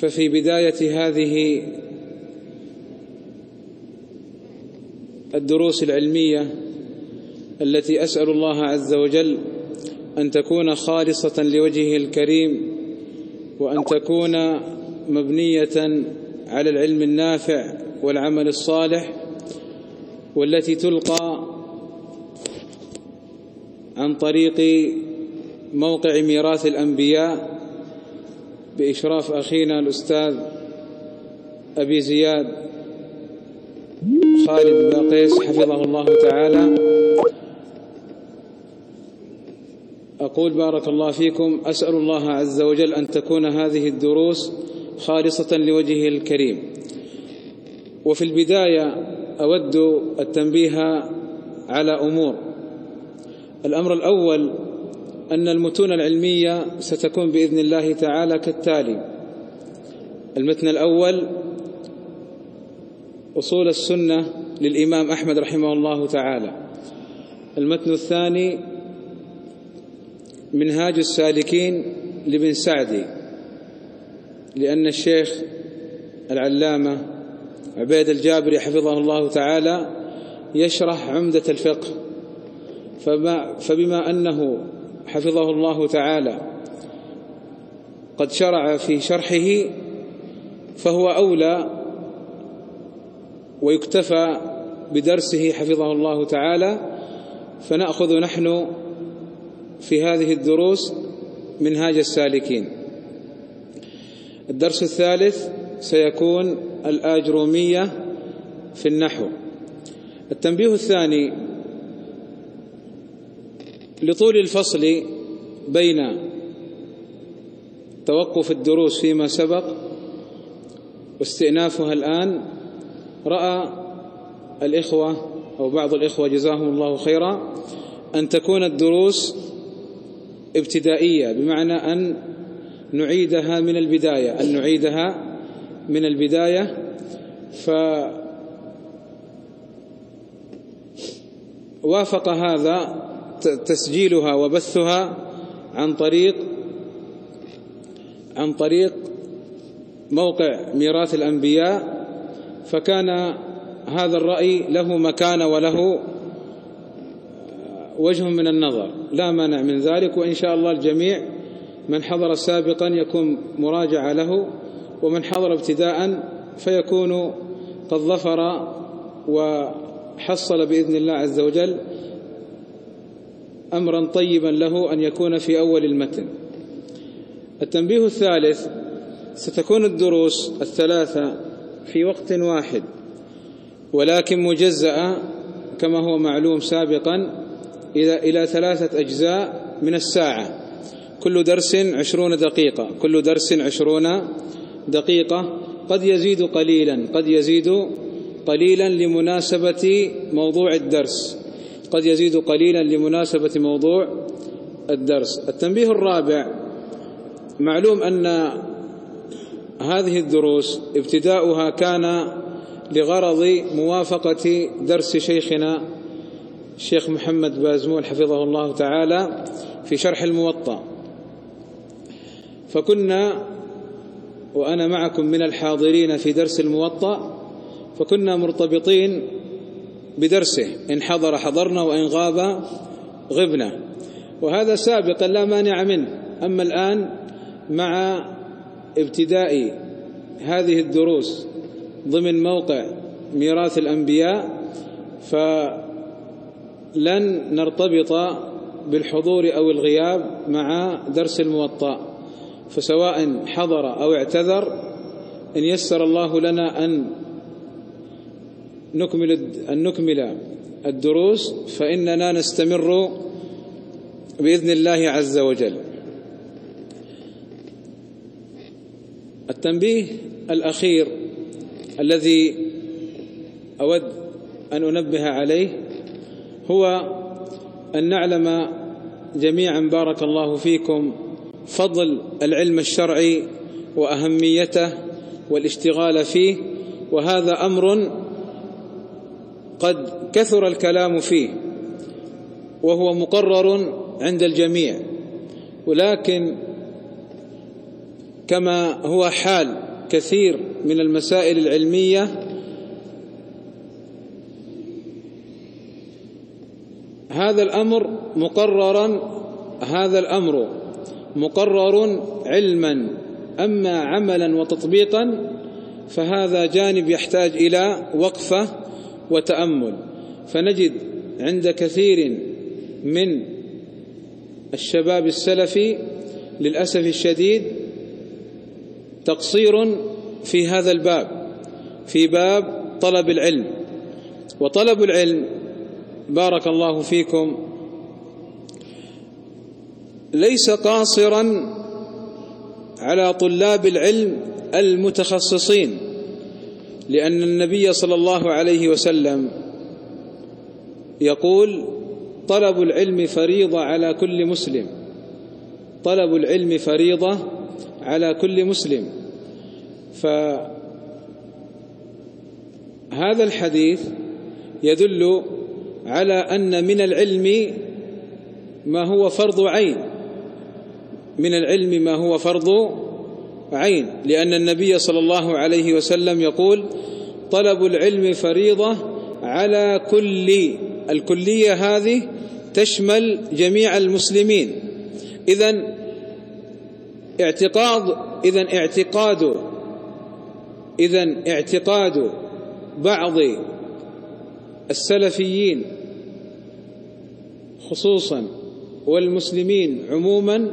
ففي بداية هذه الدروس العلمية التي أسأل الله عز وجل أن تكون خالصة لوجهه الكريم وأن تكون مبنية على العلم النافع والعمل الصالح والتي تلقى عن طريق موقع ميراث الأنبياء بإشراف أخينا الأستاذ أبي زياد خالد باقيس حفظه الله تعالى. أقول بارك الله فيكم أسأل الله عز وجل أن تكون هذه الدروس خالصة لوجهه الكريم. وفي البداية أود التنبيه على أمور. الأمر الأول أن المتون العلمية ستكون بإذن الله تعالى كالتالي. المتن الأول أصول السنة للإمام أحمد رحمه الله تعالى. المتن الثاني منهاج السالكين لابن سعدي لأن الشيخ العلامة عبيد الجابري حفظه الله تعالى يشرح عمدة الفقه. فبما أنه حفظه الله تعالى. قد شرع في شرحه فهو أولى ويكتفى بدرسه حفظه الله تعالى. فنأخذ نحن في هذه الدروس منهاج السالكين. الدرس الثالث سيكون الآجرومية في النحو. التنبيه الثاني لطول الفصل بين توقف الدروس فيما سبق واستئنافها الآن رأى الإخوة أو بعض الإخوة جزاهم الله خيرا أن تكون الدروس ابتدائية بمعنى أن نعيدها من البداية أن نعيدها من البداية. فوافق هذا تسجيلها وبثها عن طريق عن طريق موقع ميراث الأنبياء فكان هذا الرأي له مكان وله وجه من النظر. لا مانع من ذلك وإن شاء الله الجميع من حضر سابقا يكون مراجعة له ومن حضر ابتداء فيكون قد ظفر وحصل بإذن الله عز وجل أمرا طيبا له أن يكون في أول المتن. التنبيه الثالث ستكون الدروس الثلاثة في وقت واحد ولكن مجزأة كما هو معلوم سابقا إلى ثلاثة أجزاء من الساعة. كل درس عشرون دقيقة. كل درس عشرون دقيقة. قد يزيد قليلا. قد يزيد قليلا لمناسبة موضوع الدرس. قد يزيد قليلا لمناسبة موضوع الدرس. التنبيه الرابع معلوم أن هذه الدروس ابتداؤها كان لغرض موافقة درس شيخنا الشيخ محمد بازمول حفظه الله تعالى في شرح الموطأ. فكنا وأنا معكم من الحاضرين في درس الموطأ فكنا مرتبطين بدرسه إن حضر حضرنا وإن غاب غبنا. وهذا سابقا لا مانع منه. أما الآن مع ابتداء هذه الدروس ضمن موقع ميراث الأنبياء فلن نرتبط بالحضور أو الغياب مع درس الموطأ. فسواء حضر أو اعتذر إن يسر الله لنا أن نكمل أن نكمل الدروس فإننا نستمر بإذن الله عز وجل. التنبيه الأخير الذي أود أن أنبه عليه هو أن نعلم جميعا بارك الله فيكم فضل العلم الشرعي وأهميته والاشتغال فيه وهذا أمر قد كثر الكلام فيه وهو مقرر عند الجميع ولكن كما هو حال كثير من المسائل العلمية هذا الأمر مقررا هذا الأمر مقرر علما أما عملا وتطبيقا فهذا جانب يحتاج إلى وقفة وتأمل. فنجد عند كثير من الشباب السلفي للأسف الشديد تقصير في هذا الباب في باب طلب العلم. وطلب العلم بارك الله فيكم ليس قاصرا على طلاب العلم المتخصصين. لأن النبي صلى الله عليه وسلم يقول طلب العلم فريضة على كل مسلم. طلب العلم فريضة على كل مسلم. فهذا الحديث يدل على أن من العلم ما هو فرض عين. من العلم ما هو فرض عين لأن النبي صلى الله عليه وسلم يقول طلب العلم فريضة على كل الكلية هذه تشمل جميع المسلمين. إذا اعتقاد إذا اعتقاد إذا اعتقاد بعض السلفيين خصوصا والمسلمين عموما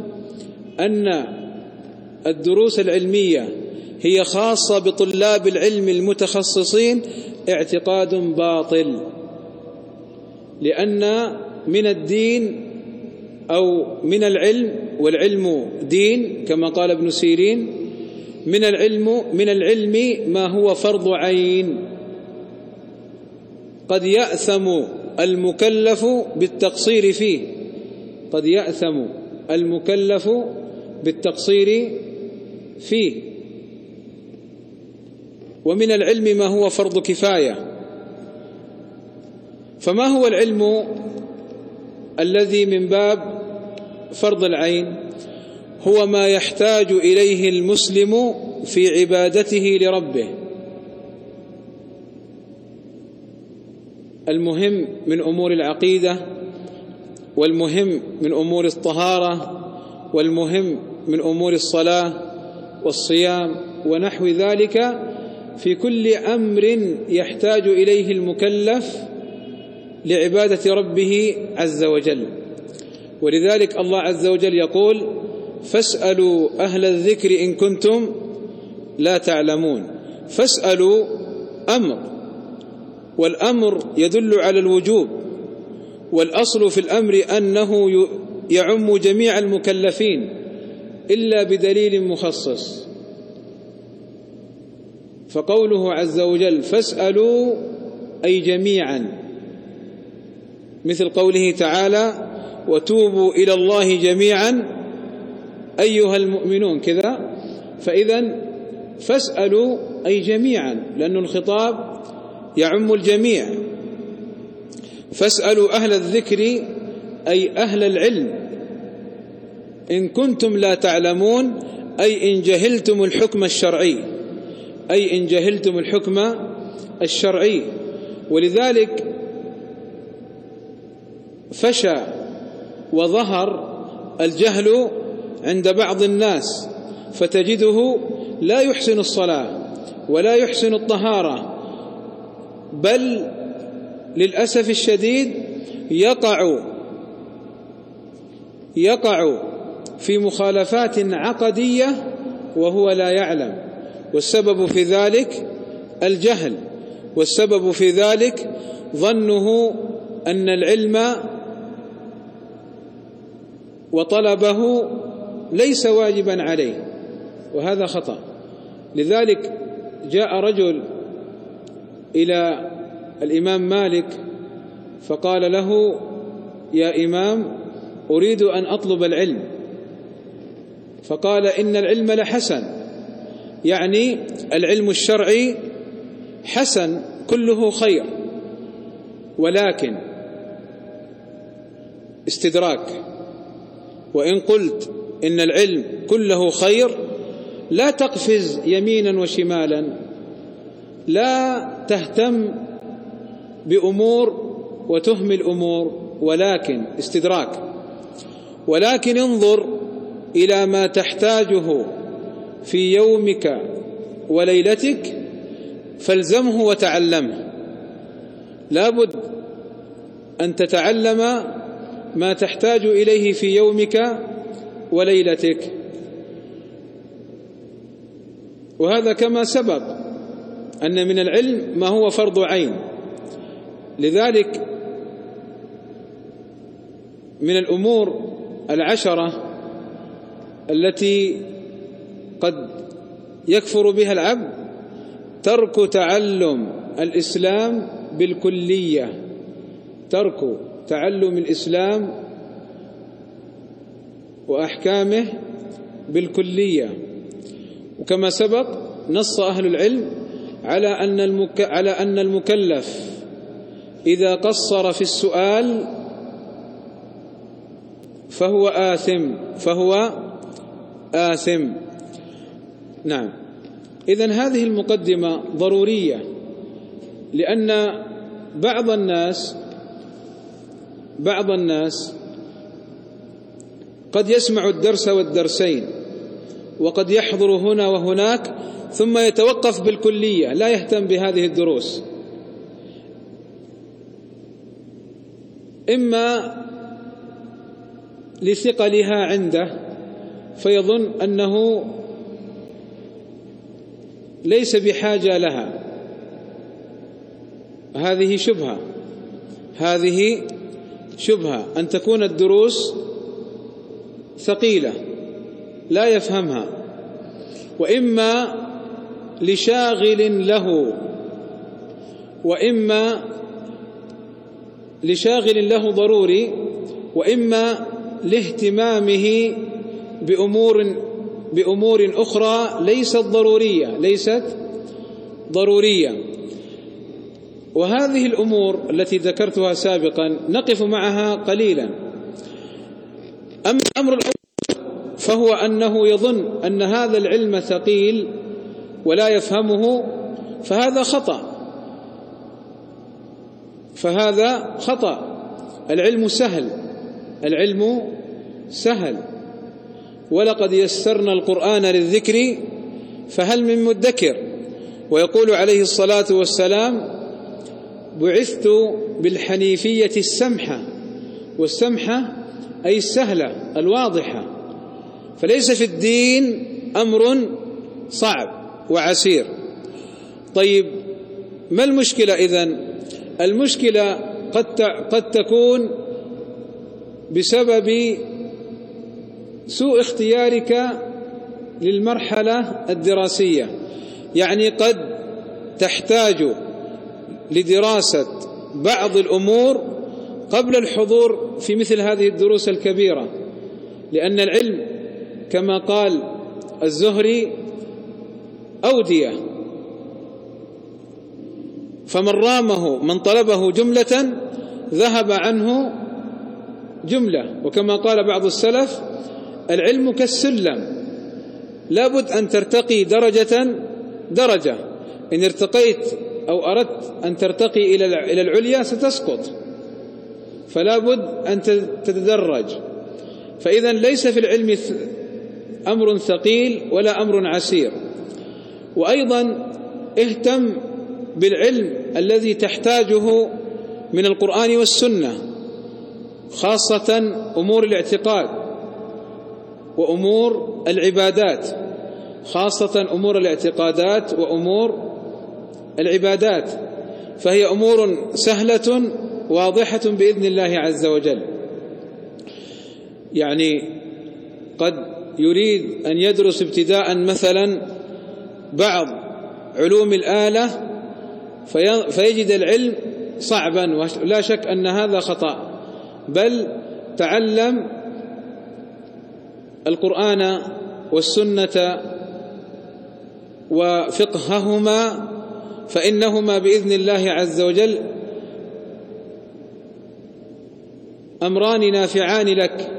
أن الدروس العلمية هي خاصة بطلاب العلم المتخصصين اعتقاد باطل. لأن من الدين أو من العلم والعلم دين كما قال ابن سيرين من العلم من العلم ما هو فرض عين. قد يأثم المكلف بالتقصير فيه. قد يأثم المكلف بالتقصير فيه. ومن العلم ما هو فرض كفاية. فما هو العلم الذي من باب فرض العين؟ هو ما يحتاج إليه المسلم في عبادته لربه. المهم من أمور العقيدة والمهم من أمور الطهارة والمهم من أمور الصلاة والصيام ونحو ذلك في كل أمر يحتاج إليه المكلف لعبادة ربه عز وجل. ولذلك الله عز وجل يقول فاسألوا أهل الذكر إن كنتم لا تعلمون. فاسألوا أمر والأمر يدل على الوجوب والأصل في الأمر أنه يعم جميع المكلفين. إلا بدليل مخصص. فقوله عز وجل فاسألوا أي جميعا مثل قوله تعالى وتوبوا إلى الله جميعا أيها المؤمنون كذا. فاذا فاسألوا أي جميعا لأن الخطاب يعم الجميع. فاسألوا أهل الذكر أي أهل العلم. إن كنتم لا تعلمون أي إن جهلتم الحكم الشرعي أي إن جهلتم الحكم الشرعي. ولذلك فشى وظهر الجهل عند بعض الناس فتجده لا يحسن الصلاة ولا يحسن الطهارة بل للأسف الشديد يقع يقع في مخالفات عقدية وهو لا يعلم. والسبب في ذلك الجهل. والسبب في ذلك ظنه أن العلم وطلبه ليس واجبا عليه وهذا خطأ. لذلك جاء رجل إلى الإمام مالك فقال له يا إمام أريد أن أطلب العلم. فقال إن العلم لحسن. يعني العلم الشرعي حسن كله خير. ولكن استدراك. وإن قلت إن العلم كله خير لا تقفز يمينا وشمالا. لا تهتم بأمور وتهمل أمور ولكن استدراك. ولكن انظر إلى ما تحتاجه في يومك وليلتك فالزمه وتعلمه. لابد أن تتعلم ما تحتاج إليه في يومك وليلتك. وهذا كما سبق أن من العلم ما هو فرض عين. لذلك من الأمور العشرة التي قد يكفر بها العبد ترك تعلم الإسلام بالكلية. ترك تعلم الإسلام وأحكامه بالكلية. وكما سبق نص أهل العلم على أن المك... على أن المكلف إذا قصر في السؤال فهو آثم فهو آثم. نعم. إذا هذه المقدمة ضرورية لأن بعض الناس بعض الناس قد يسمع الدرس والدرسين وقد يحضر هنا وهناك ثم يتوقف بالكلية لا يهتم بهذه الدروس. إما لثقلها عنده فيظن أنه ليس بحاجة لها. هذه شبهة. هذه شبهة. أن تكون الدروس ثقيلة لا يفهمها. وإما لشاغل له وإما لشاغل له ضروري وإما لاهتمامه بأمور بأمور أخرى ليست ضرورية ليست ضرورية. وهذه الأمور التي ذكرتها سابقا نقف معها قليلا. أما الأمر الأول فهو أنه يظن أن هذا العلم ثقيل ولا يفهمه فهذا خطأ. فهذا خطأ. العلم سهل. العلم سهل. ولقد يسرنا القرآن للذكر فهل من مدكر؟ ويقول عليه الصلاة والسلام بعثت بالحنيفية السمحة والسمحة أي السهلة الواضحة فليس في الدين أمر صعب وعسير. طيب ما المشكلة اذن المشكلة قد قد تكون بسبب سوء اختيارك للمرحلة الدراسية. يعني قد تحتاج لدراسة بعض الأمور قبل الحضور في مثل هذه الدروس الكبيرة. لأن العلم كما قال الزهري أودية. فمن رامه من طلبه جملة ذهب عنه جملة. وكما قال بعض السلف العلم كالسلم. لابد أن ترتقي درجة درجة. إن ارتقيت أو أردت أن ترتقي إلى العليا ستسقط. فلا بد ان تتدرج. فإذا ليس في العلم أمر ثقيل ولا أمر عسير. وأيضا اهتم بالعلم الذي تحتاجه من القرآن والسنة خاصة أمور الاعتقاد. وأمور العبادات خاصة أمور الاعتقادات وأمور العبادات فهي أمور سهلة واضحة بإذن الله عز وجل. يعني قد يريد أن يدرس ابتداء مثلا بعض علوم الآلة فيجد العلم صعبا ولا شك أن هذا خطأ بل تعلم القرآن والسنة وفقههما فإنهما بإذن الله عز وجل أمران نافعان لك.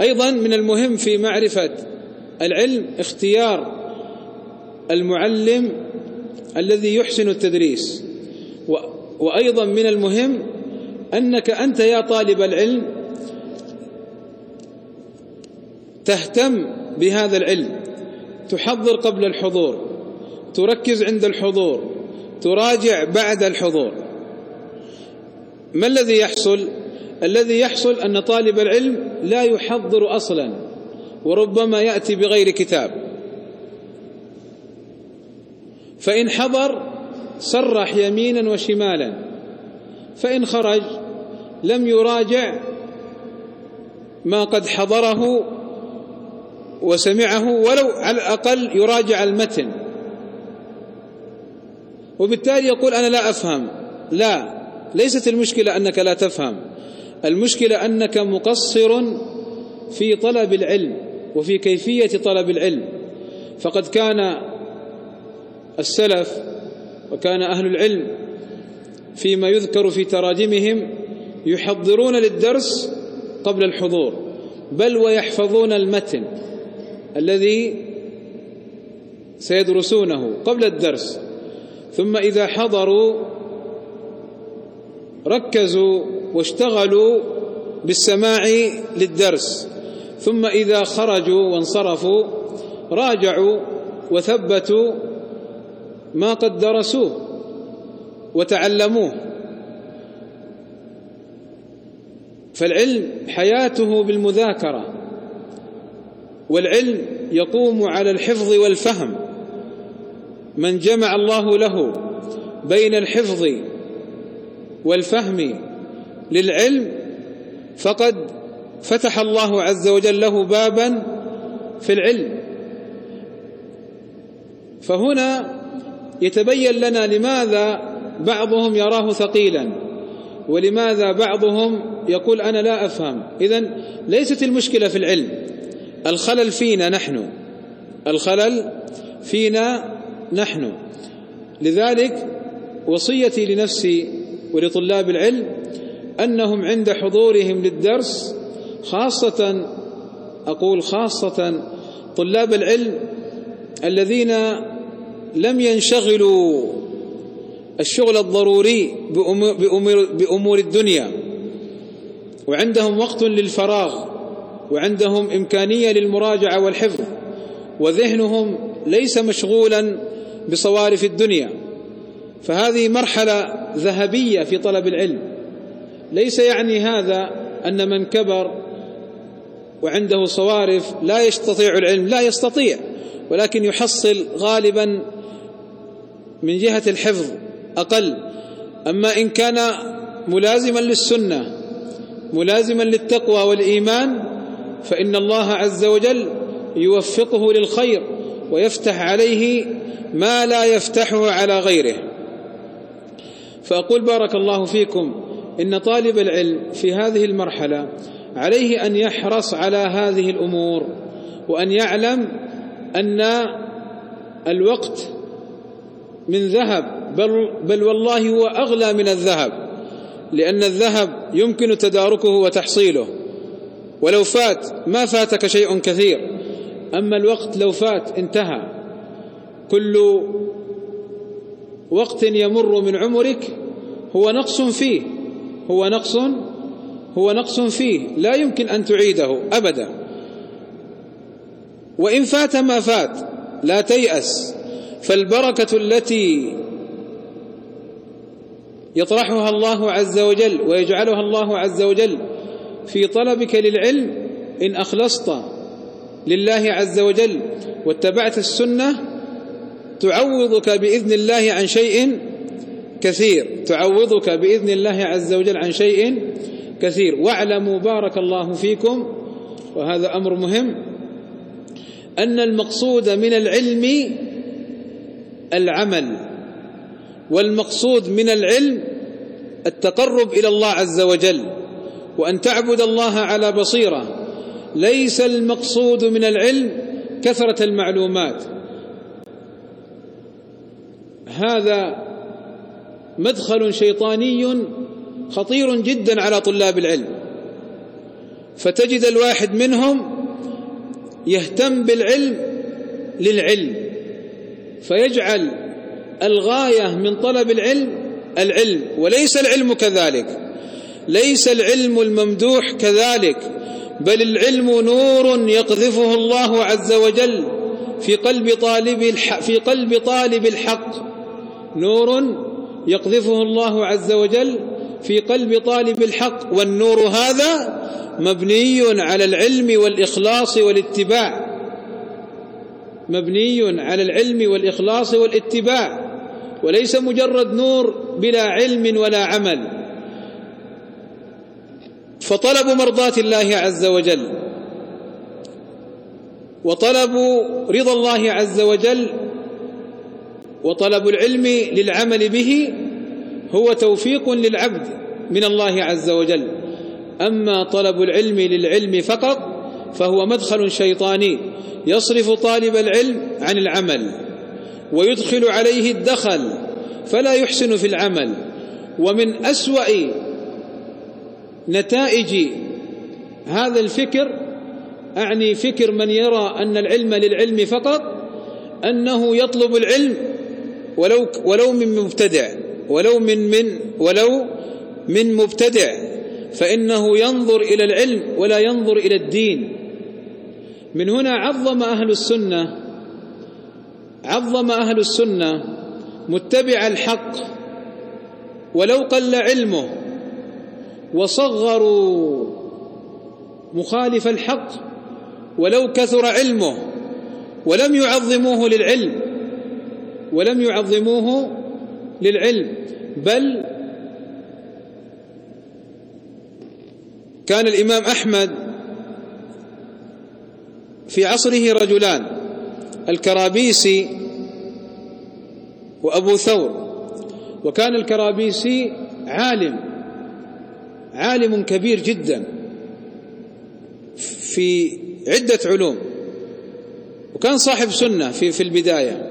أيضا من المهم في معرفة العلم اختيار المعلم الذي يحسن التدريس وأيضا من المهم أنك أنت يا طالب العلم تهتم بهذا العلم تحضر قبل الحضور تركز عند الحضور تراجع بعد الحضور. ما الذي يحصل؟ الذي يحصل أن طالب العلم لا يحضر أصلا وربما يأتي بغير كتاب. فإن حضر سرح يمينا وشمالا. فإن خرج لم يراجع ما قد حضره وسمعه ولو على الأقل يراجع المتن. وبالتالي يقول أنا لا أفهم. لا ليست المشكلة أنك لا تفهم. المشكلة أنك مقصر في طلب العلم وفي كيفية طلب العلم. فقد كان السلف وكان أهل العلم فيما يذكر في تراجمهم يحضرون للدرس قبل الحضور بل ويحفظون المتن. الذي سيدرسونه قبل الدرس. ثم إذا حضروا ركزوا واشتغلوا بالسماع للدرس. ثم إذا خرجوا وانصرفوا راجعوا وثبتوا ما قد درسوه وتعلموه. فالعلم حياته بالمذاكرة. والعلم يقوم على الحفظ والفهم. من جمع الله له بين الحفظ والفهم للعلم فقد فتح الله عز وجل له بابا في العلم. فهنا يتبين لنا لماذا بعضهم يراه ثقيلا ولماذا بعضهم يقول أنا لا أفهم. اذا ليست المشكلة في العلم. الخلل فينا نحن. الخلل فينا نحن. لذلك وصيتي لنفسي ولطلاب العلم أنهم عند حضورهم للدرس خاصة أقول خاصة طلاب العلم الذين لم ينشغلوا الشغل الضروري بأمور, بأمور الدنيا وعندهم وقت للفراغ. وعندهم إمكانية للمراجعة والحفظ وذهنهم ليس مشغولا بصوارف الدنيا. فهذه مرحلة ذهبية في طلب العلم. ليس يعني هذا أن من كبر وعنده صوارف لا يستطيع العلم لا يستطيع ولكن يحصل غالبا من جهة الحفظ أقل. أما إن كان ملازما للسنة ملازما للتقوى والإيمان فإن الله عز وجل يوفقه للخير ويفتح عليه ما لا يفتحه على غيره. فأقول بارك الله فيكم إن طالب العلم في هذه المرحلة عليه أن يحرص على هذه الأمور وأن يعلم أن الوقت من ذهب بل, بل والله هو أغلى من الذهب لأن الذهب يمكن تداركه وتحصيله. ولو فات ما فاتك شيء كثير. أما الوقت لو فات انتهى. كل وقت يمر من عمرك هو نقص فيه هو نقص هو نقص فيه. لا يمكن أن تعيده أبدا. وإن فات ما فات لا تيأس. فالبركة التي يطرحها الله عز وجل ويجعلها الله عز وجل في طلبك للعلم إن أخلصت لله عز وجل واتبعت السنة تعوضك بإذن الله عن شيء كثير تعوضك بإذن الله عز وجل عن شيء كثير. واعلموا بارك الله فيكم وهذا أمر مهم أن المقصود من العلم العمل والمقصود من العلم التقرب إلى الله عز وجل. وأن تعبد الله على بصيرة. ليس المقصود من العلم كثرة المعلومات. هذا مدخل شيطاني خطير جدا على طلاب العلم. فتجد الواحد منهم يهتم بالعلم للعلم فيجعل الغاية من طلب العلم العلم وليس العلم كذلك. ليس العلم الممدوح كذلك بل العلم نور يقذفه الله عز وجل في قلب طالب الحق في قلب طالب الحق. نور يقذفه الله عز وجل في قلب طالب الحق والنور هذا مبني على العلم والإخلاص والاتباع. مبني على العلم والإخلاص والاتباع وليس مجرد نور بلا علم ولا عمل. فطلب مرضاة الله عز وجل. وطلب رضا الله عز وجل وطلب العلم للعمل به هو توفيق للعبد من الله عز وجل. أما طلب العلم للعلم فقط فهو مدخل شيطاني يصرف طالب العلم عن العمل ويدخل عليه الدخل فلا يحسن في العمل. ومن أسوأ نتائج هذا الفكر أعني فكر من يرى أن العلم للعلم فقط أنه يطلب العلم ولو ولو من مبتدع ولو من من ولو من مبتدع فإنه ينظر إلى العلم ولا ينظر إلى الدين. من هنا عظم أهل السنة عظم أهل السنة متبع الحق ولو قل علمه وصغروا مخالف الحق ولو كثر علمه ولم يعظموه للعلم ولم يعظموه للعلم بل كان الإمام أحمد في عصره رجلان الكرابيسي وأبو ثور وكان الكرابيسي عالم عالم كبير جدا في عدة علوم وكان صاحب سنة في في البداية.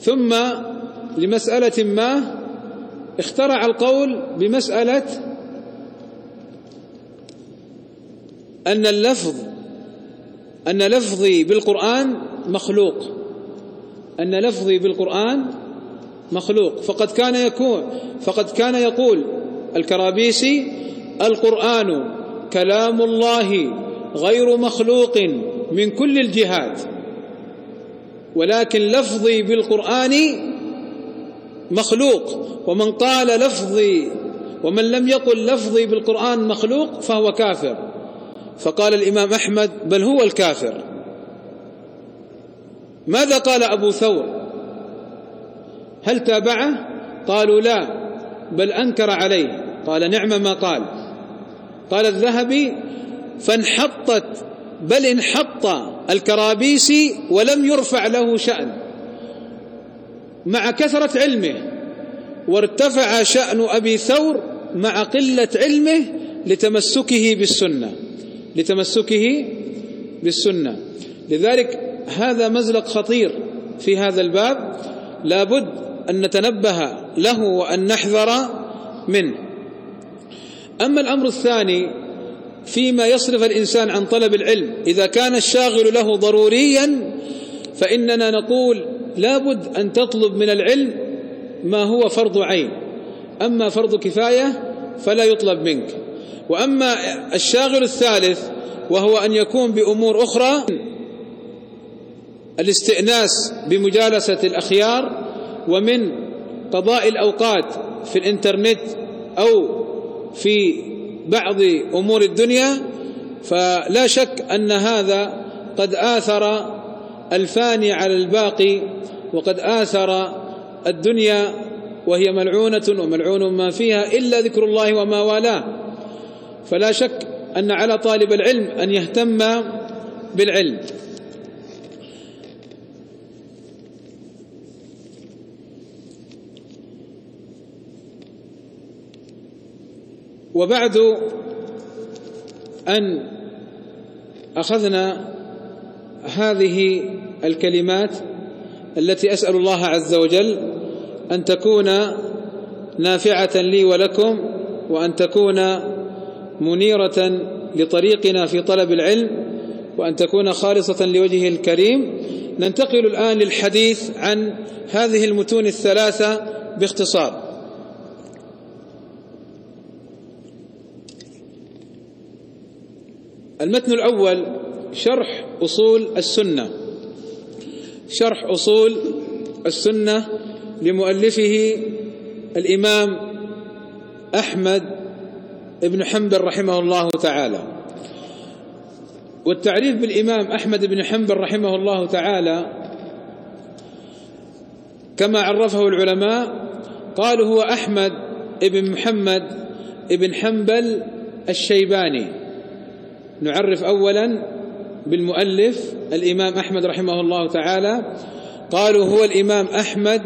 ثم لمسألة ما اخترع القول بمسألة أن اللفظ أن لفظي بالقرآن مخلوق أن لفظي بالقرآن مخلوق. فقد كان يكون فقد كان يقول الكرابيسي القرآن كلام الله غير مخلوق من كل الجهات. ولكن لفظي بالقرآن مخلوق. ومن قال لفظي ومن لم يقل لفظي بالقرآن مخلوق فهو كافر. فقال الإمام أحمد بل هو الكافر. ماذا قال أبو ثور؟ هل تابعه؟ قالوا لا بل أنكر عليه. قال نعم ما قال. قال الذهبي فانحطت بل انحط الكرابيسي ولم يرفع له شأن. مع كثرة علمه وارتفع شأن أبي ثور مع قلة علمه لتمسكه بالسنة. لتمسكه بالسنة. لذلك هذا مزلق خطير في هذا الباب. لابد أن نتنبه له وأن نحذر منه. أما الأمر الثاني فيما يصرف الإنسان عن طلب العلم إذا كان الشاغل له ضروريا فإننا نقول لابد أن تطلب من العلم ما هو فرض عين. أما فرض كفاية فلا يطلب منك. وأما الشاغل الثالث وهو أن يكون بأمور أخرى الاستئناس بمجالسة الأخيار ومن قضاء الأوقات في الإنترنت أو في بعض أمور الدنيا فلا شك أن هذا قد آثر الفاني على الباقي وقد آثر الدنيا وهي ملعونة وملعون ما فيها إلا ذكر الله وما والاه. فلا شك أن على طالب العلم أن يهتم بالعلم. وبعد أن أخذنا هذه الكلمات التي أسأل الله عز وجل أن تكون نافعة لي ولكم وأن تكون منيرة لطريقنا في طلب العلم وأن تكون خالصة لوجهه الكريم. ننتقل الآن للحديث عن هذه المتون الثلاثة باختصار. المتن الأول شرح أصول السنة. شرح أصول السنة لمؤلفه الإمام أحمد بن حنبل رحمه الله تعالى. والتعريف بالإمام أحمد بن حنبل رحمه الله تعالى كما عرفه العلماء قالوا هو أحمد بن محمد بن حنبل الشيباني. نعرف أولا بالمؤلف الإمام أحمد رحمه الله تعالى. قالوا هو الإمام أحمد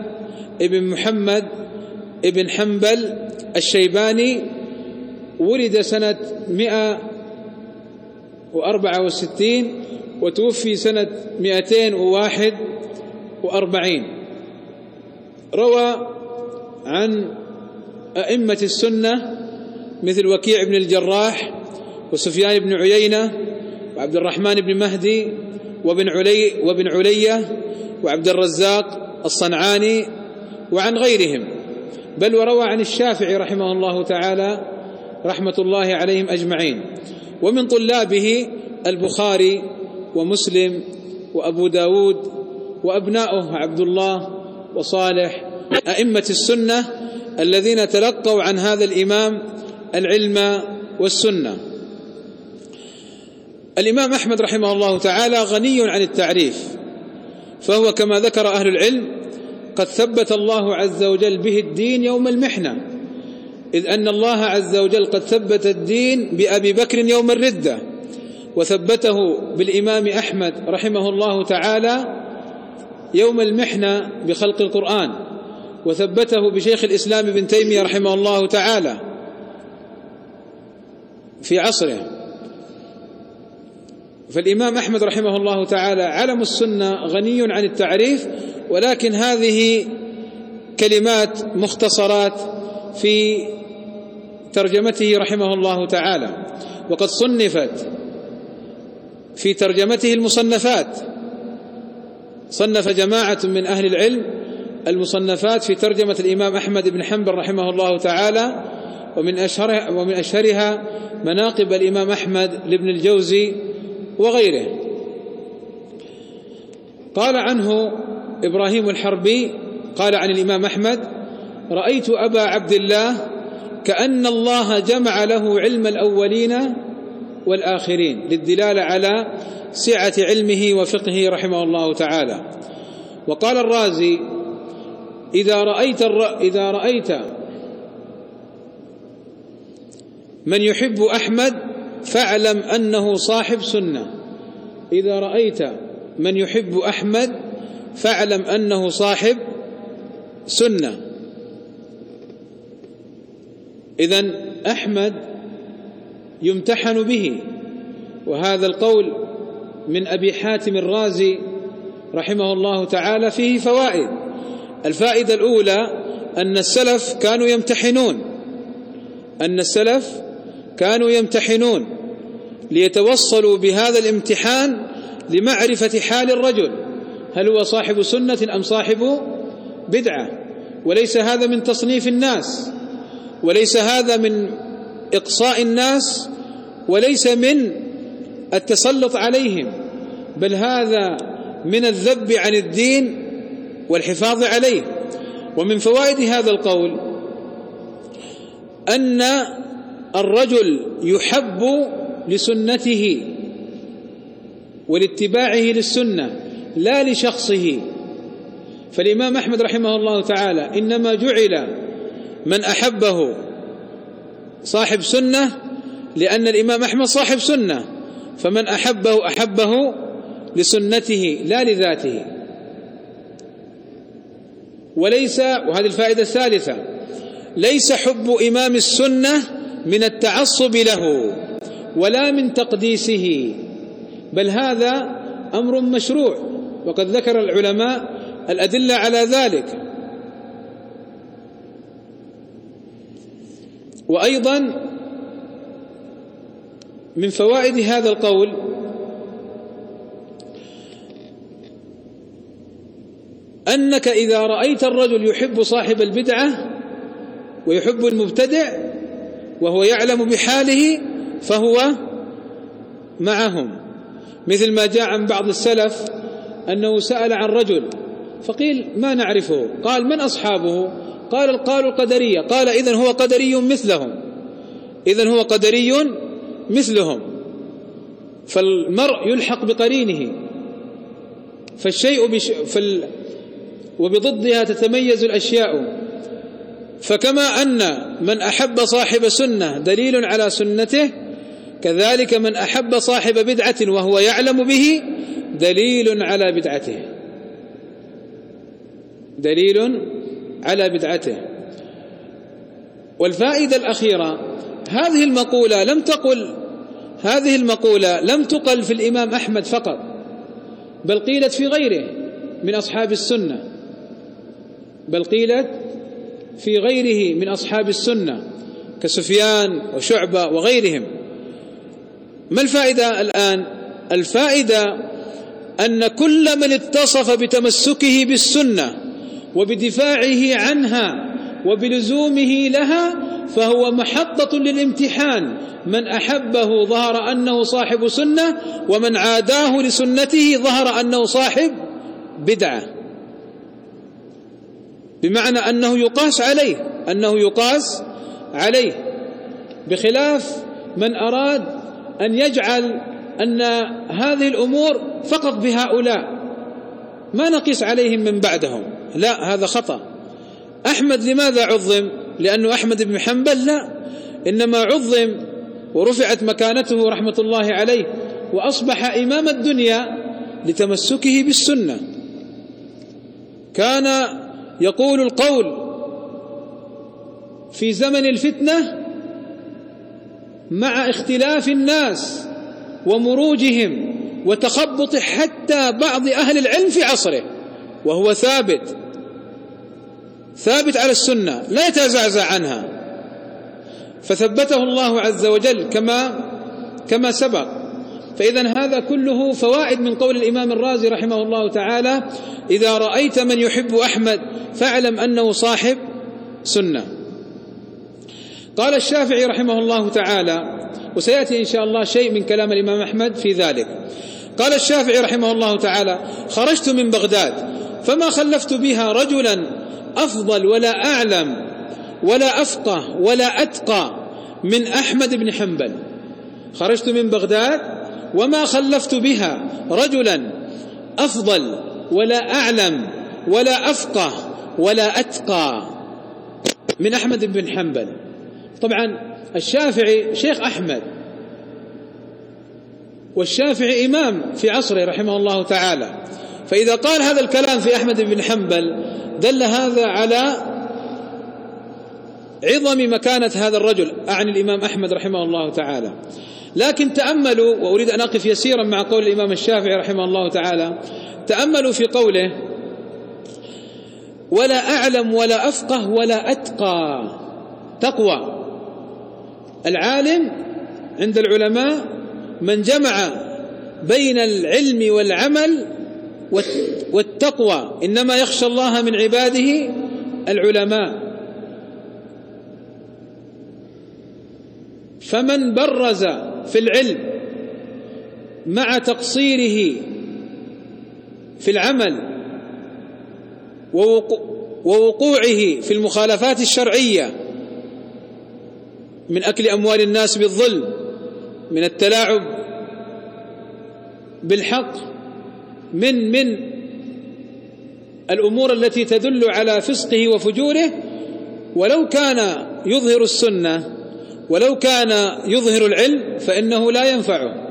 بن محمد بن حنبل الشيباني. ولد سنة مئة وأربعة وستين وتوفي سنة مئتين وواحد وأربعين. روى عن أئمة السنة مثل وكيع بن الجراح وسفيان بن عيينة وعبد الرحمن بن مهدي وابن علي وابن علية وعبد الرزاق الصنعاني وعن غيرهم. بل وروى عن الشافعي رحمه الله تعالى رحمة الله عليهم أجمعين. ومن طلابه البخاري ومسلم وأبو داود وأبناؤه عبد الله وصالح أئمة السنة الذين تلقوا عن هذا الإمام العلم والسنة. الإمام أحمد رحمه الله تعالى غني عن التعريف فهو كما ذكر أهل العلم قد ثبت الله عز وجل به الدين يوم المحنة إذ أن الله عز وجل قد ثبت الدين بأبي بكر يوم الردة وثبته بالإمام أحمد رحمه الله تعالى يوم المحنة بخلق القرآن وثبته بشيخ الإسلام ابن تيمية رحمه الله تعالى في عصره. فالإمام أحمد رحمه الله تعالى علم السنة غني عن التعريف ولكن هذه كلمات مختصرات في ترجمته رحمه الله تعالى. وقد صنفت في ترجمته المصنفات. صنف جماعة من أهل العلم المصنفات في ترجمة الإمام أحمد بن حنبل رحمه الله تعالى ومن أشهرها, ومن أشهرها مناقب الإمام أحمد لابن الجوزي وغيره. قال عنه إبراهيم الحربي قال عن الإمام أحمد رأيت أبا عبد الله كأن الله جمع له علم الأولين والآخرين للدلالة على سعة علمه وفقهه رحمه الله تعالى. وقال الرازي إذا رأيت الر... إذا رأيت من يحب أحمد فاعلم أنه صاحب سنة. إذا رأيت من يحب أحمد فاعلم أنه صاحب سنة. إذا أحمد يمتحن به. وهذا القول من أبي حاتم الرازي رحمه الله تعالى فيه فوائد. الفائدة الأولى أن السلف كانوا يمتحنون. أن السلف كانوا يمتحنون ليتوصلوا بهذا الامتحان لمعرفة حال الرجل. هل هو صاحب سنة أم صاحب بدعة؟ وليس هذا من تصنيف الناس وليس هذا من إقصاء الناس وليس من التسلط عليهم بل هذا من الذب عن الدين والحفاظ عليه. ومن فوائد هذا القول أن الرجل يحب لسنته ولاتباعه للسنة لا لشخصه. فالإمام أحمد رحمه الله تعالى إنما جعل من أحبه صاحب سنة لأن الإمام أحمد صاحب سنة فمن أحبه أحبه لسنته لا لذاته. وليس وهذه الفائدة الثالثة ليس حب إمام السنة من التعصب له ولا من تقديسه. بل هذا أمر مشروع وقد ذكر العلماء الأدلة على ذلك. وأيضا من فوائد هذا القول أنك إذا رأيت الرجل يحب صاحب البدعة ويحب المبتدع وهو يعلم بحاله فهو معهم. مثل ما جاء عن بعض السلف أنه سأل عن رجل فقيل ما نعرفه؟ قال من أصحابه؟ قال قالوا القدرية. قال إذن هو قدري مثلهم. إذن هو قدري مثلهم. فالمرء يلحق بقرينه. فالشيء بش فال وبضدها تتميز الأشياء. فكما أن من أحب صاحب سنة دليل على سنته كذلك من أحب صاحب بدعة وهو يعلم به دليل على بدعته. دليل على بدعته. والفائدة الأخيرة هذه المقولة لم تقل هذه المقولة لم تقل في الإمام أحمد فقط بل قيلت في غيره من أصحاب السنة. بل قيلت في غيره من أصحاب السنة كسفيان وشعبة وغيرهم. ما الفائدة الآن؟ الفائدة أن كل من اتصف بتمسكه بالسنة وبدفاعه عنها وبلزومه لها فهو محطة للامتحان. من أحبه ظهر أنه صاحب سنة ومن عاداه لسنته ظهر أنه صاحب بدعة. بمعنى أنه يقاس عليه أنه يقاس عليه. بخلاف من أراد أن يجعل أن هذه الأمور فقط بهؤلاء ما نقيس عليهم من بعدهم. لا هذا خطأ. أحمد لماذا عظم؟ لأنه أحمد بن حنبل لا إنما عظم ورفعت مكانته رحمة الله عليه وأصبح إمام الدنيا لتمسكه بالسنة. كان يقول القول في زمن الفتنة مع اختلاف الناس ومروجهم وتخبط حتى بعض أهل العلم في عصره وهو ثابت ثابت على السنة لا يتزعزع عنها. فثبته الله عز وجل كما كما سبق. فإذا هذا كله فوائد من قول الإمام الرازي رحمه الله تعالى إذا رأيت من يحب أحمد فاعلم أنه صاحب سنة. قال الشافعي رحمه الله تعالى وسيأتي إن شاء الله شيء من كلام الإمام أحمد في ذلك. قال الشافعي رحمه الله تعالى خرجت من بغداد فما خلفت بها رجلا أفضل ولا أعلم ولا أفقه ولا أتقى من أحمد بن حنبل. خرجت من بغداد وما خلفت بها رجلا أفضل ولا أعلم ولا أفقه ولا أتقى. من أحمد بن حنبل. طبعا الشافعي شيخ أحمد. والشافعي إمام في عصره رحمه الله تعالى. فإذا قال هذا الكلام في أحمد بن حنبل دل هذا على عظم مكانة هذا الرجل أعني الإمام أحمد رحمه الله تعالى. لكن تأملوا وأريد أن أقف يسيرا مع قول الإمام الشافعي رحمه الله تعالى تأملوا في قوله ولا أعلم ولا أفقه ولا أتقى تقوى. العالم عند العلماء من جمع بين العلم والعمل والتقوى إنما يخشى الله من عباده العلماء. فمن برز في العلم مع تقصيره في العمل ووقوعه في المخالفات الشرعية من أكل أموال الناس بالظلم من التلاعب بالحق من من الأمور التي تدل على فسقه وفجوره ولو كان يظهر السنة ولو كان يظهر العلم فإنه لا ينفعه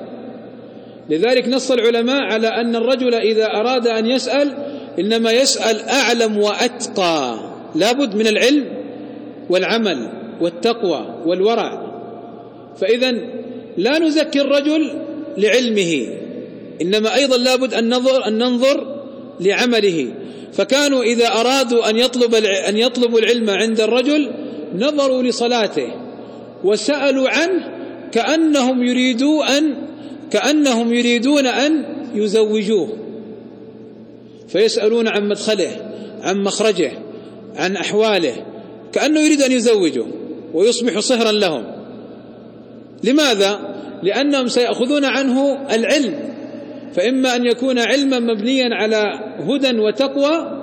لذلك نص العلماء على أن الرجل إذا أراد أن يسأل إنما يسأل أعلم وأتقى. لابد من العلم والعمل والتقوى والورع. فإذا لا نزكي الرجل لعلمه إنما أيضا لابد أن ننظر أن ننظر لعمله. فكانوا إذا أرادوا أن يطلب أن يطلبوا العلم عند الرجل نظروا لصلاته. وسألوا عنه كأنهم يريدوا ان كأنهم يريدون أن يزوجوه. فيسألون عن مدخله عن مخرجه عن أحواله كأنه يريد أن يزوجه ويصبح صهرا لهم. لماذا؟ لأنهم سيأخذون عنه العلم. فإما أن يكون علما مبنيا على هدى وتقوى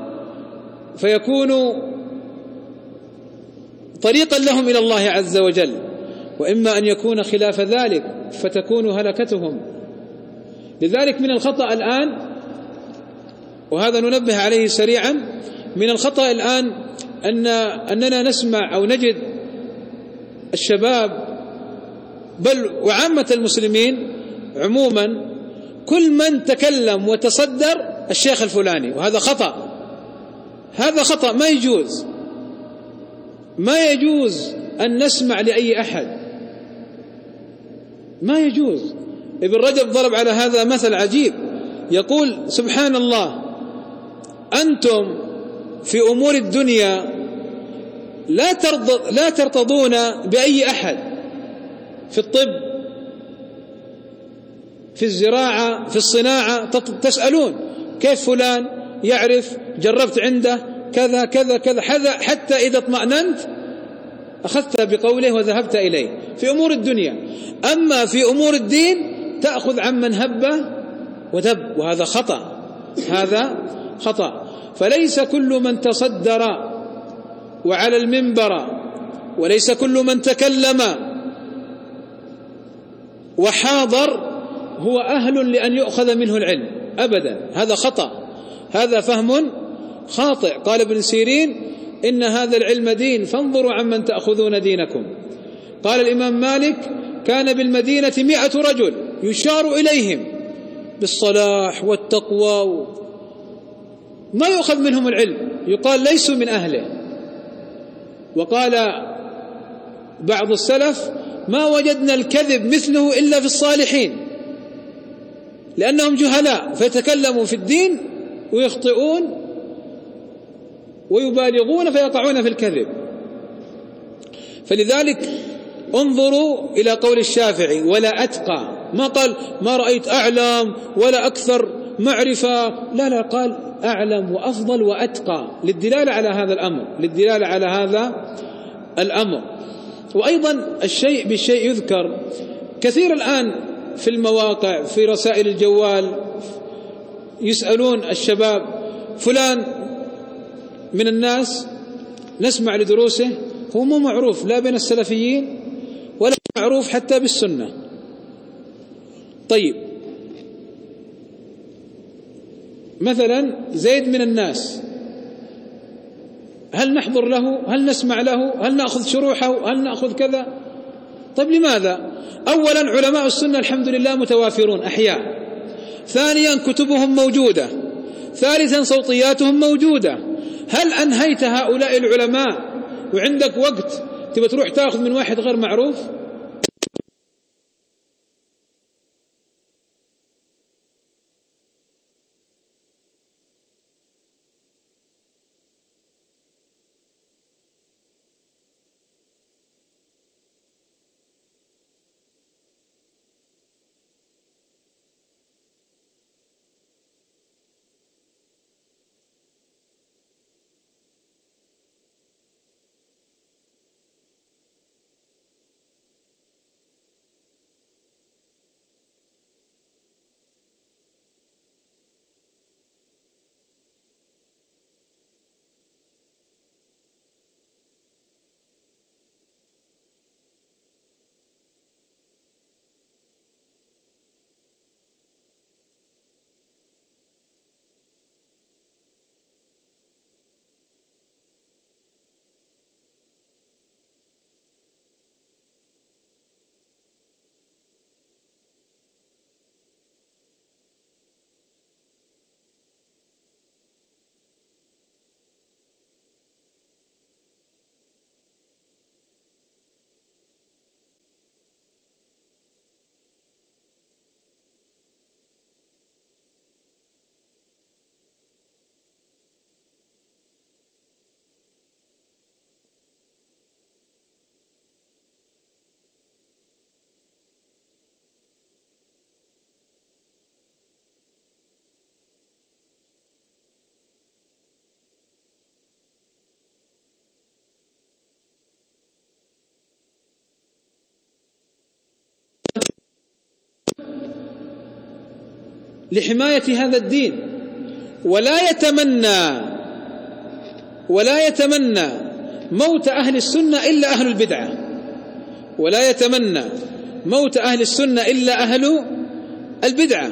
فيكون طريقا لهم إلى الله عز وجل. وإما أن يكون خلاف ذلك فتكون هلكتهم. لذلك من الخطأ الآن وهذا ننبه عليه سريعا من الخطأ الآن أن أننا نسمع أو نجد الشباب بل وعامة المسلمين عموما كل من تكلم وتصدر الشيخ الفلاني وهذا خطأ. هذا خطأ ما يجوز. ما يجوز أن نسمع لأي أحد. ما يجوز. ابن رجب ضرب على هذا مثل عجيب. يقول سبحان الله أنتم في أمور الدنيا لا ترض لا ترتضون بأي أحد. في الطب في الزراعة في الصناعة تسألون كيف فلان يعرف جربت عنده كذا كذا كذا حتى إذا اطمأننت أخذت بقوله وذهبت إليه. في أمور الدنيا. أما في أمور الدين تأخذ عمن هب ودب وهذا خطأ. هذا خطأ. فليس كل من تصدر وعلى المنبر وليس كل من تكلم وحاضر هو أهل لأن يؤخذ منه العلم. أبدا. هذا خطأ. هذا فهم خاطئ. قال ابن سيرين إن هذا العلم دين فانظروا عمن تأخذون دينكم. قال الإمام مالك كان بالمدينة مئة رجل يشار إليهم بالصلاح والتقوى ما يؤخذ منهم العلم يقال ليسوا من أهله. وقال بعض السلف ما وجدنا الكذب مثله إلا في الصالحين لأنهم جهلاء فيتكلموا في الدين ويخطئون ويبالغون فيقعون في الكذب. فلذلك انظروا إلى قول الشافعي ولا أتقى. ما قال ما رأيت أعلم ولا أكثر معرفة. لا لا قال أعلم وأفضل وأتقى. للدلالة على هذا الأمر للدلالة على هذا الأمر. وأيضا الشيء بالشيء يذكر كثير الآن في المواقع في رسائل الجوال يسألون الشباب فلان من الناس نسمع لدروسه هو مو معروف لا بين السلفيين ولا معروف حتى بالسنة. طيب. مثلا زيد من الناس. هل نحضر له؟ هل نسمع له؟ هل نأخذ شروحه؟ هل نأخذ كذا؟ طيب لماذا؟ أولا علماء السنة الحمد لله متوافرون أحياء. ثانيا كتبهم موجودة. ثالثا صوتياتهم موجودة. هل أنهيت هؤلاء العلماء؟ وعندك وقت تبى تروح تاخذ من واحد غير معروف؟ لحماية هذا الدين. ولا يتمنى ولا يتمنى موت أهل السنة إلا أهل البدعة. ولا يتمنى موت أهل السنة إلا أهل البدعة.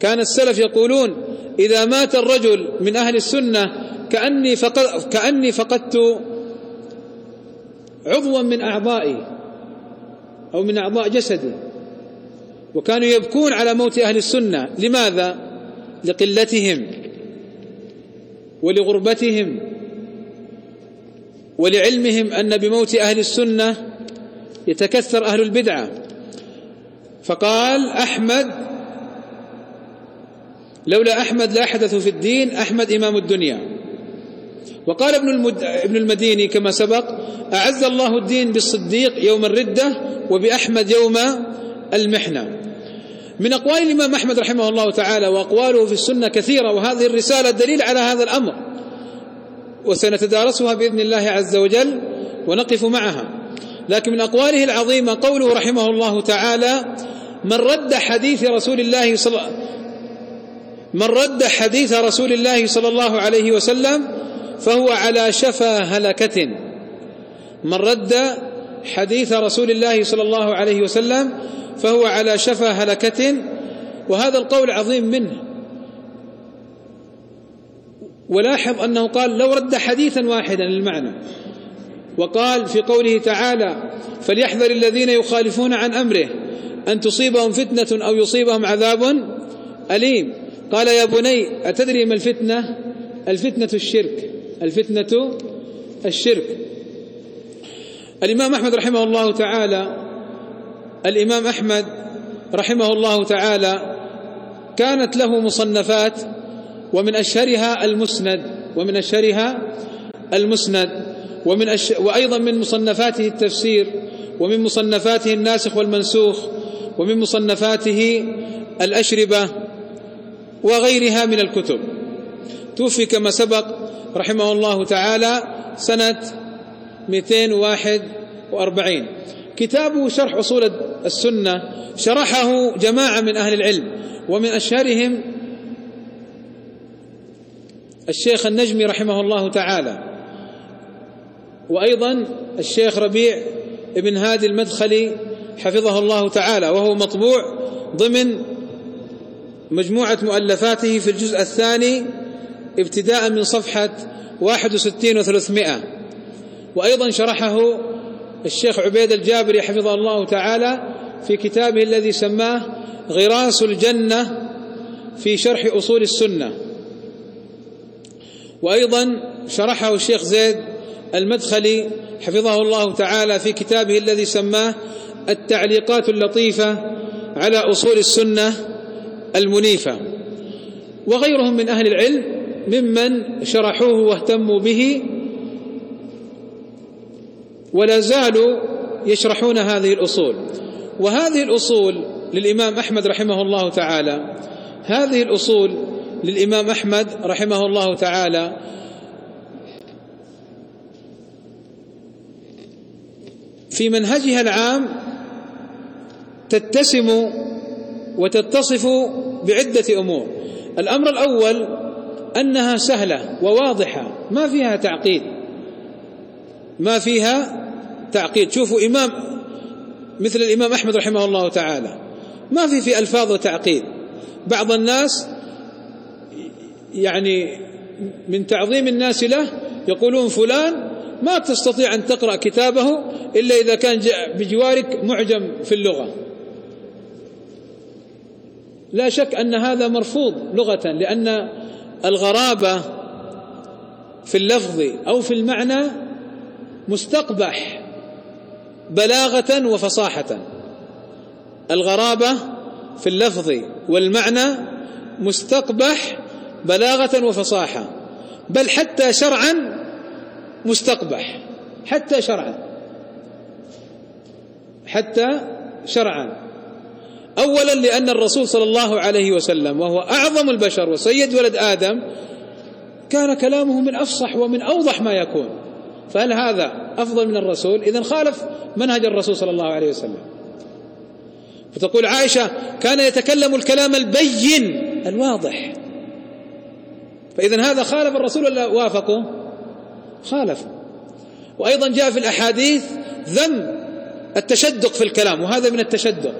كان السلف يقولون إذا مات الرجل من أهل السنة كأني, فقد كأني فقدت عضوا من أعضائي أو من أعضاء جسدي. وكانوا يبكون على موت أهل السنة. لماذا؟ لقلتهم ولغربتهم ولعلمهم أن بموت أهل السنة يتكثر أهل البدعة. فقال أحمد لولا أحمد لا حدث في الدين أحمد إمام الدنيا. وقال ابن, المد... ابن المديني كما سبق أعز الله الدين بالصديق يوم الردة وبأحمد يوم المحنة. من أقوال الإمام أحمد رحمه الله تعالى وأقواله في السنة كثيرة وهذه الرسالة دليل على هذا الأمر. وسنتدارسها بإذن الله عز وجل ونقف معها. لكن من أقواله العظيمة قوله رحمه الله تعالى من رد حديث رسول الله صلى من رد حديث رسول الله صلى الله عليه وسلم فهو على شفا هلكة. من رد حديث رسول الله صلى الله عليه وسلم فهو على شفا هلكة وهذا القول عظيم منه. ولاحظ أنه قال لو رد حديثا واحدا للمعنى. وقال في قوله تعالى فليحذر الذين يخالفون عن أمره أن تصيبهم فتنة أو يصيبهم عذاب أليم. قال يا بني أتدري ما الفتنة؟ الفتنة الشرك الفتنة الشرك. الإمام أحمد رحمه الله تعالى الإمام أحمد رحمه الله تعالى كانت له مصنفات ومن أشهرها المسند ومن أشهرها المسند ومن أش... وأيضا من مصنفاته التفسير ومن مصنفاته الناسخ والمنسوخ ومن مصنفاته الأشربة وغيرها من الكتب. توفي كما سبق رحمه الله تعالى سنة 241 كتابه شرح أصول السنة شرحه جماعة من أهل العلم ومن أشهرهم الشيخ النجمي رحمه الله تعالى وأيضا الشيخ ربيع ابن هادي المدخلي حفظه الله تعالى وهو مطبوع ضمن مجموعة مؤلفاته في الجزء الثاني ابتداء من صفحة 61 وثلاثمائة وأيضا شرحه الشيخ عبيد الجابري حفظه الله تعالى في كتابه الذي سماه غراس الجنة في شرح أصول السنة. وأيضا شرحه الشيخ زيد المدخلي حفظه الله تعالى في كتابه الذي سماه التعليقات اللطيفة على أصول السنة المنيفة. وغيرهم من أهل العلم ممن شرحوه واهتموا به ولا زالوا يشرحون هذه الأصول. وهذه الأصول للإمام أحمد رحمه الله تعالى هذه الأصول للإمام أحمد رحمه الله تعالى في منهجها العام تتسم وتتصف بعدة أمور. الأمر الأول أنها سهلة وواضحة ما فيها تعقيد. ما فيها تعقيد. شوفوا إمام مثل الإمام أحمد رحمه الله تعالى. ما في في ألفاظ وتعقيد. بعض الناس يعني من تعظيم الناس له يقولون فلان ما تستطيع أن تقرأ كتابه إلا إذا كان بجوارك معجم في اللغة. لا شك أن هذا مرفوض لغة لأن الغرابة في اللفظ أو في المعنى مستقبح بلاغة وفصاحة. الغرابة في اللفظ والمعنى مستقبح بلاغة وفصاحة. بل حتى شرعا مستقبح. حتى شرعا. حتى شرعا. اولا لأن الرسول صلى الله عليه وسلم وهو أعظم البشر وسيد ولد آدم كان كلامه من أفصح ومن أوضح ما يكون. فهل هذا أفضل من الرسول؟ اذا خالف منهج الرسول صلى الله عليه وسلم. فتقول عائشة كان يتكلم الكلام البين الواضح. فإذا هذا خالف الرسول ولا وافقه؟ خالف. وأيضا جاء في الأحاديث ذم التشدق في الكلام وهذا من التشدق.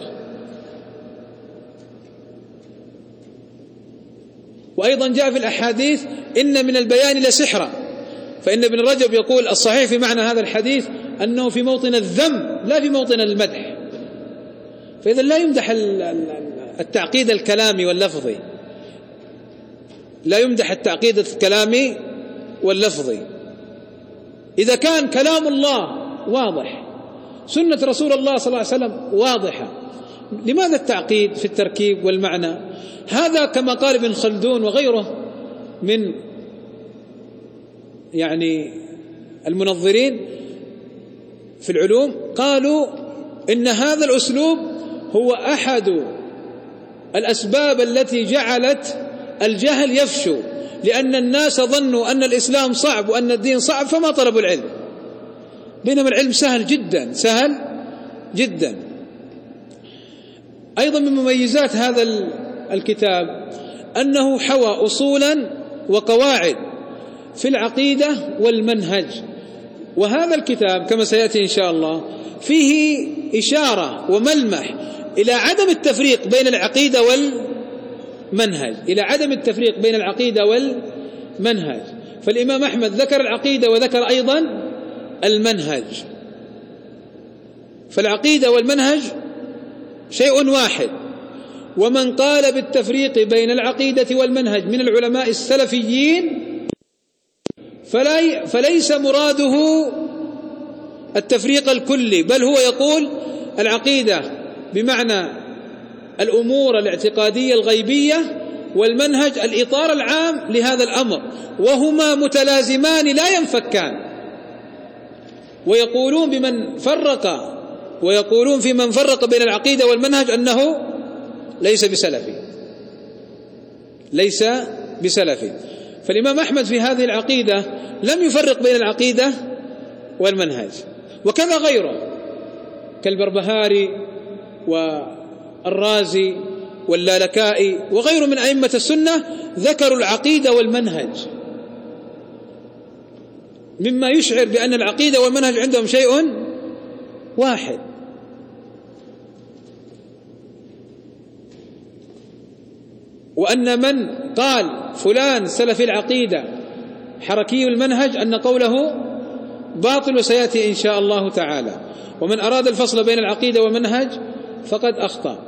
وأيضا جاء في الأحاديث إن من البيان لسحرا فإن ابن رجب يقول الصحيح في معنى هذا الحديث أنه في موطن الذم لا في موطن المدح. فإذا لا يمدح التعقيد الكلامي واللفظي لا يمدح التعقيد الكلامي واللفظي إذا كان كلام الله واضح سنة رسول الله صلى الله عليه وسلم واضحة. لماذا التعقيد في التركيب والمعنى؟ هذا كما قال ابن خلدون وغيره من يعني المنظرين في العلوم قالوا إن هذا الأسلوب هو أحد الأسباب التي جعلت الجهل يفشو لأن الناس ظنوا أن الإسلام صعب وأن الدين صعب فما طلبوا العلم. بينما العلم سهل جدا سهل جدا. أيضا من مميزات هذا الكتاب أنه حوى اصولا وقواعد. في العقيدة والمنهج. وهذا الكتاب كما سيأتي إن شاء الله فيه إشارة وملمح إلى عدم التفريق بين العقيدة والمنهج. إلى عدم التفريق بين العقيدة والمنهج. فالإمام أحمد ذكر العقيدة وذكر أيضا المنهج. فالعقيدة والمنهج شيء واحد. ومن قال بالتفريق بين العقيدة والمنهج من العلماء السلفيين فلا فليس مراده التفريق الكلي بل هو يقول العقيدة بمعنى الأمور الاعتقادية الغيبية والمنهج الإطار العام لهذا الأمر وهما متلازمان لا ينفكان. ويقولون بمن فرق ويقولون في من فرق بين العقيدة والمنهج أنه ليس بسلفي. ليس بسلفي. فالإمام أحمد في هذه العقيدة لم يفرق بين العقيدة والمنهج. وكذا غيره كالبربهاري والرازي واللالكائي وغيره من أئمة السنة ذكروا العقيدة والمنهج. مما يشعر بأن العقيدة والمنهج عندهم شيء واحد. وأن من قال فلان سلفي العقيدة حركي المنهج أن قوله باطل وسيأتي إن شاء الله تعالى. ومن أراد الفصل بين العقيدة والمنهج فقد أخطأ.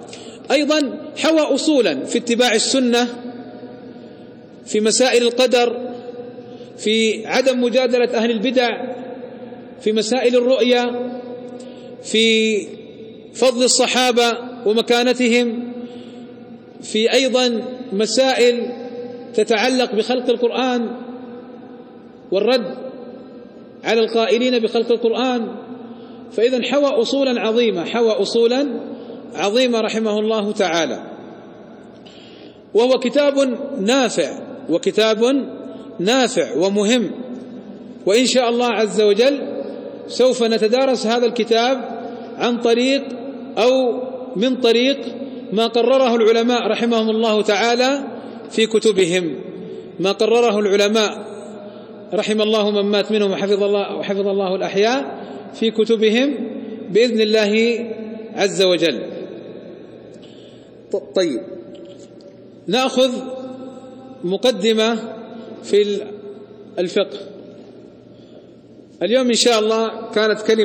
أيضا حوى أصولا في اتباع السنة في مسائل القدر في عدم مجادلة أهل البدع في مسائل الرؤيا في فضل الصحابة ومكانتهم في أيضا مسائل تتعلق بخلق القرآن والرد على القائلين بخلق القرآن فإذا حوى أصولا عظيمة حوى أصولا عظيمة رحمه الله تعالى. وهو كتاب نافع وكتاب نافع ومهم. وإن شاء الله عز وجل سوف نتدارس هذا الكتاب عن طريق أو من طريق ما قرره العلماء رحمهم الله تعالى في كتبهم. ما قرره العلماء رحم الله من مات منهم وحفظ الله وحفظ الله الأحياء في كتبهم بإذن الله عز وجل. طيب. نأخذ مقدمة في الفقه. اليوم إن شاء الله كانت كلمة